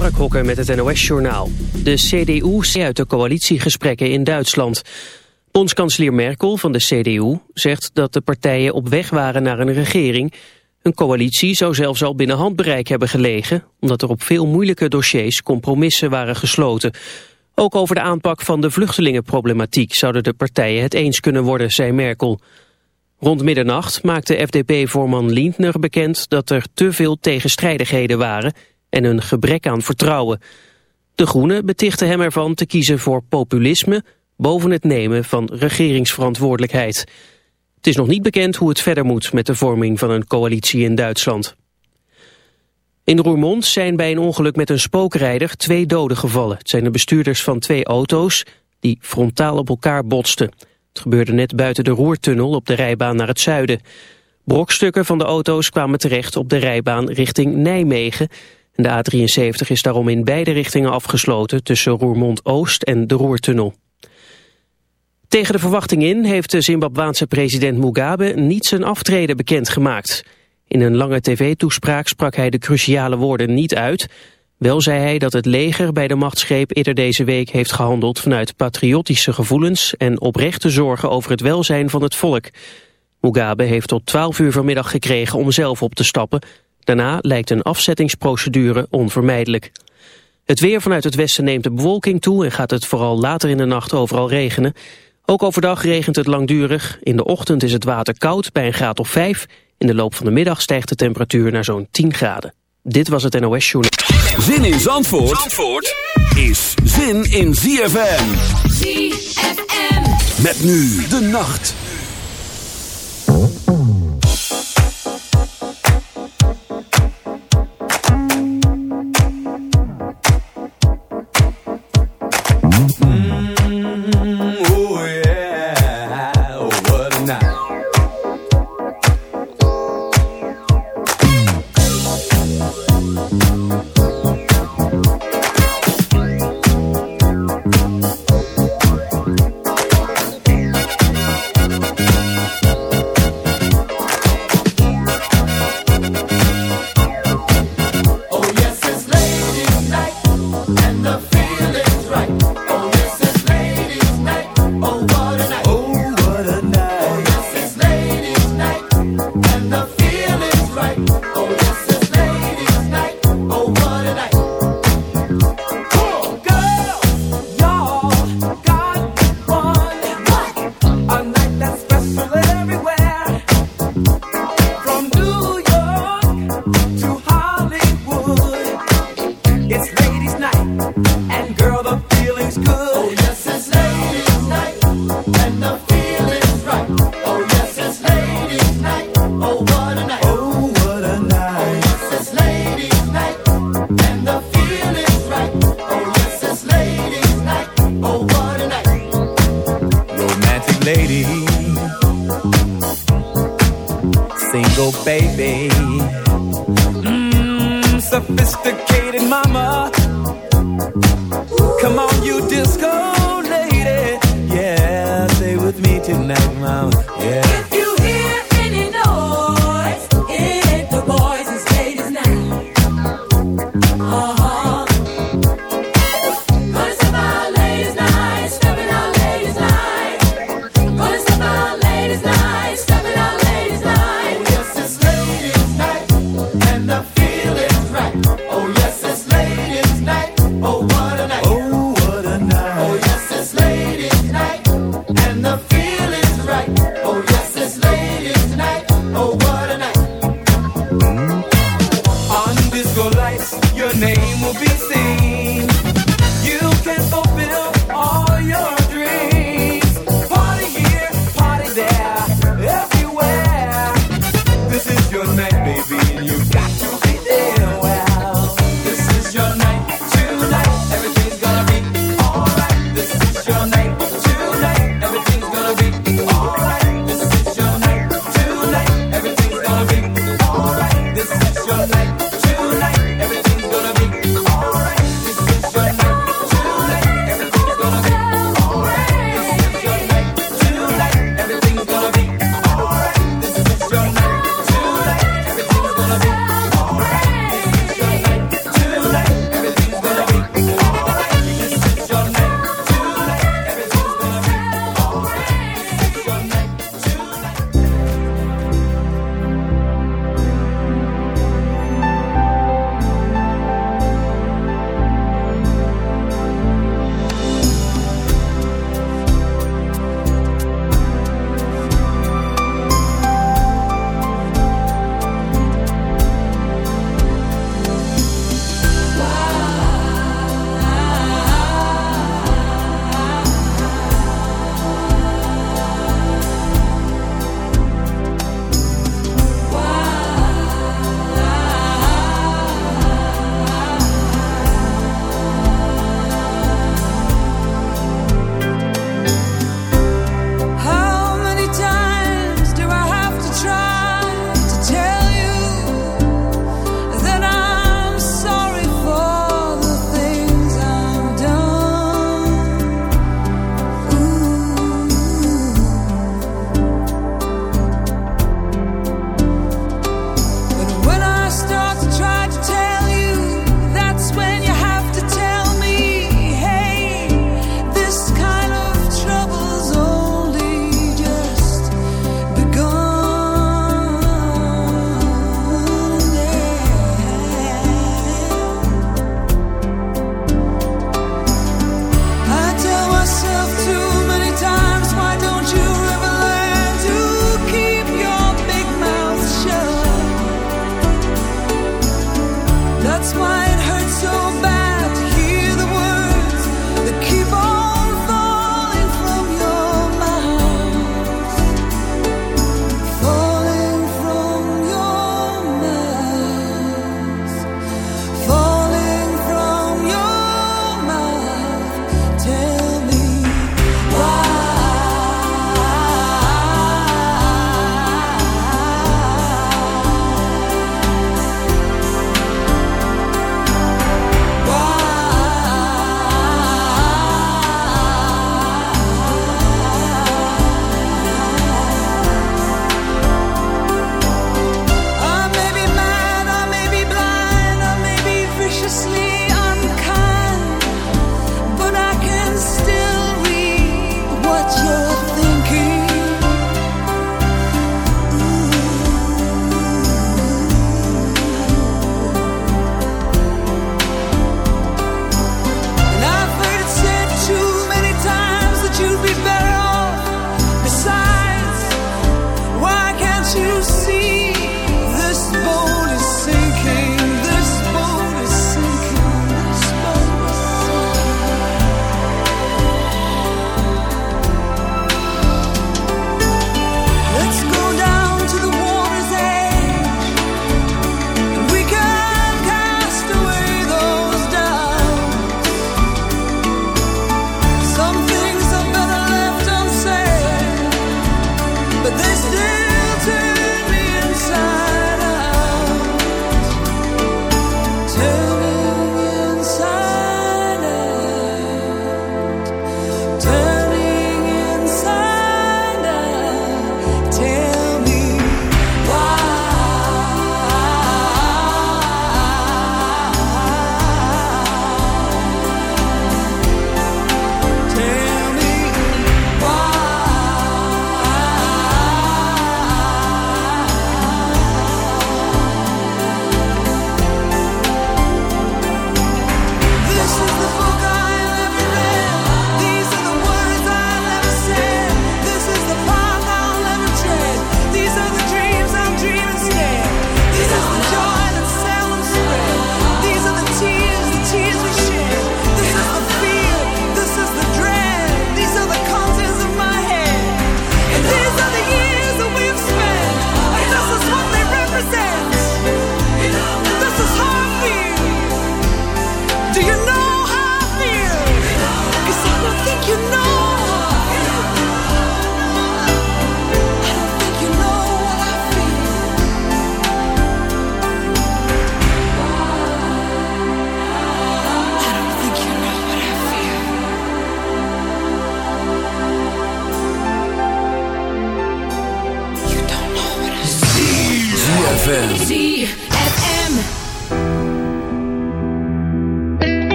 Mark Hokker met het NOS-journaal. De CDU uit de coalitiegesprekken in Duitsland. Bondskanselier Merkel van de CDU zegt dat de partijen op weg waren naar een regering. Een coalitie zou zelfs al binnen handbereik hebben gelegen... omdat er op veel moeilijke dossiers compromissen waren gesloten. Ook over de aanpak van de vluchtelingenproblematiek... zouden de partijen het eens kunnen worden, zei Merkel. Rond middernacht maakte FDP-voorman Lindner bekend... dat er te veel tegenstrijdigheden waren en een gebrek aan vertrouwen. De Groenen betichten hem ervan te kiezen voor populisme boven het nemen van regeringsverantwoordelijkheid. Het is nog niet bekend hoe het verder moet met de vorming van een coalitie in Duitsland. In Roermond zijn bij een ongeluk met een spookrijder twee doden gevallen. Het zijn de bestuurders van twee auto's die frontaal op elkaar botsten. Het gebeurde net buiten de Roertunnel op de rijbaan naar het zuiden. Brokstukken van de auto's kwamen terecht op de rijbaan richting Nijmegen. De A73 is daarom in beide richtingen afgesloten tussen Roermond-Oost en de Roertunnel. Tegen de verwachting in heeft de Zimbabwaanse president Mugabe niet zijn aftreden bekendgemaakt. In een lange tv-toespraak sprak hij de cruciale woorden niet uit. Wel zei hij dat het leger bij de machtsgreep eerder deze week heeft gehandeld vanuit patriotische gevoelens en oprechte zorgen over het welzijn van het volk. Mugabe heeft tot 12 uur vanmiddag gekregen om zelf op te stappen. Daarna lijkt een afzettingsprocedure onvermijdelijk. Het weer vanuit het westen neemt de bewolking toe en gaat het vooral later in de nacht overal regenen. Ook overdag regent het langdurig. In de ochtend is het water koud bij een graad of 5. In de loop van de middag stijgt de temperatuur naar zo'n 10 graden. Dit was het NOS Journal. Zin in Zandvoort, Zandvoort is zin in ZFM. ZFM. Met nu de nacht.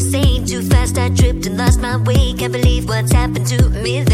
too fast. I tripped and lost my way. Can't believe what's happened to me.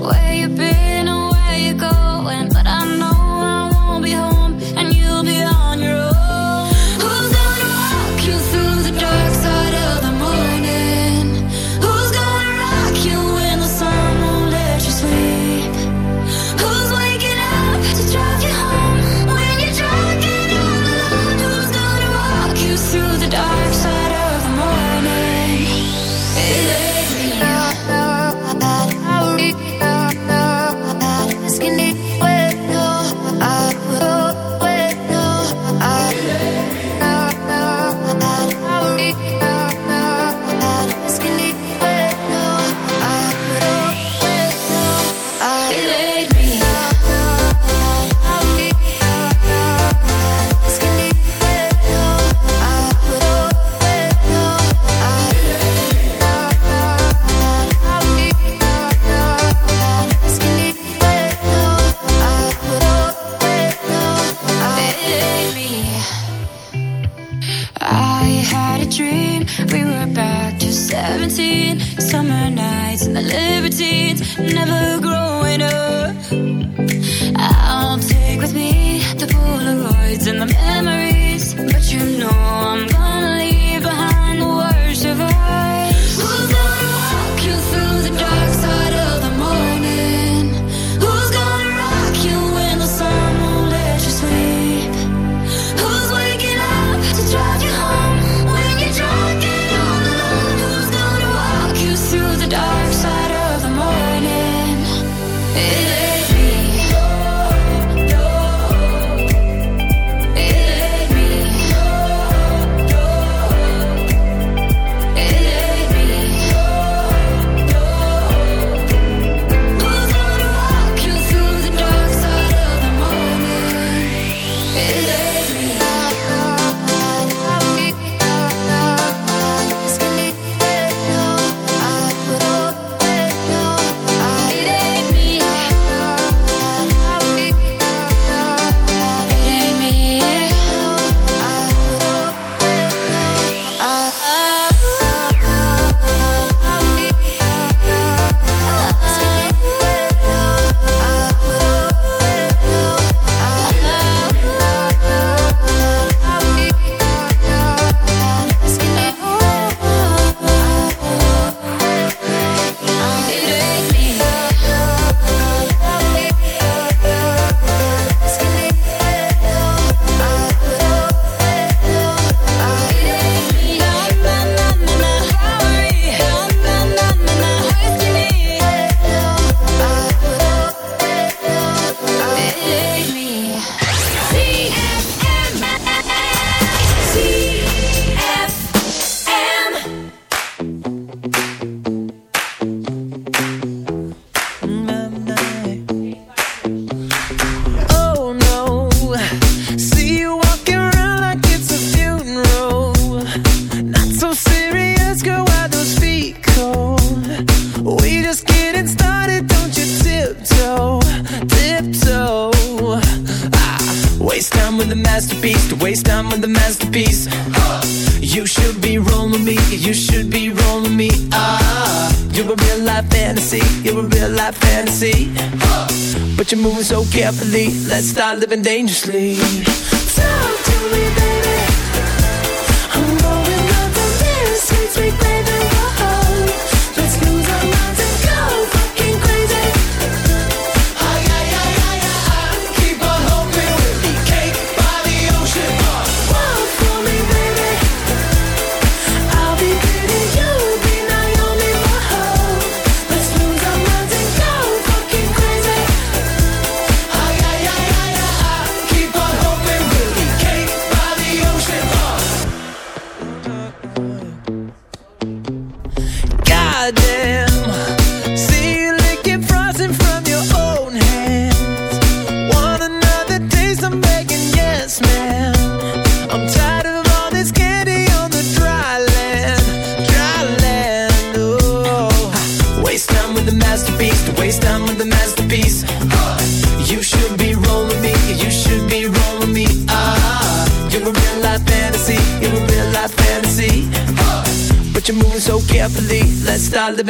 where you been. I'll take with me the Polaroids and the memories, but you know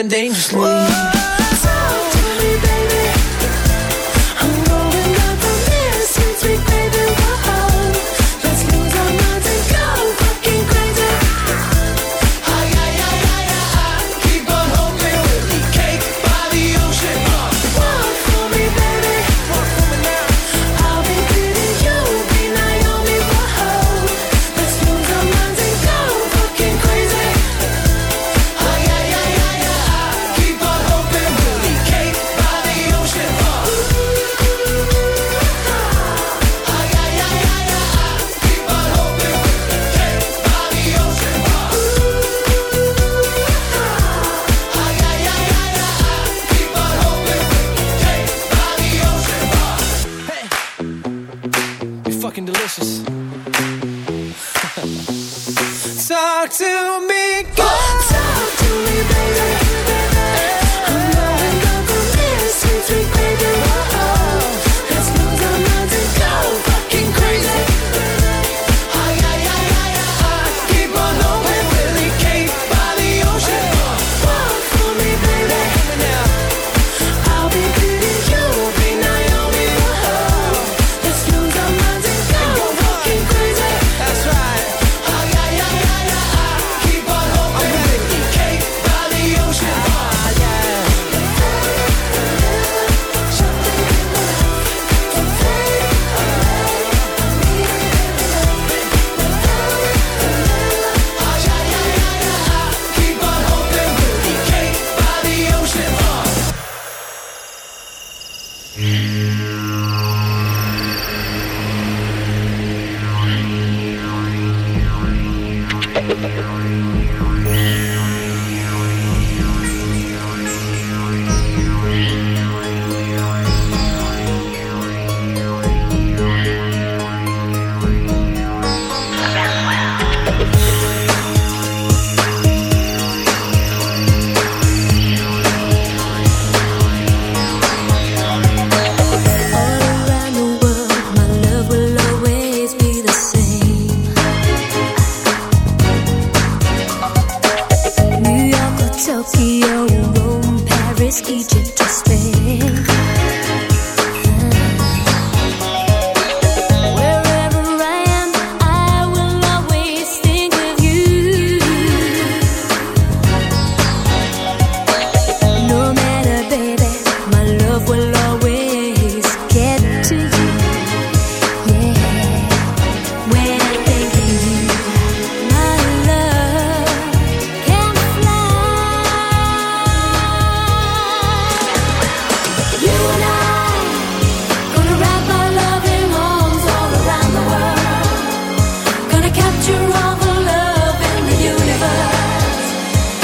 been dangerous.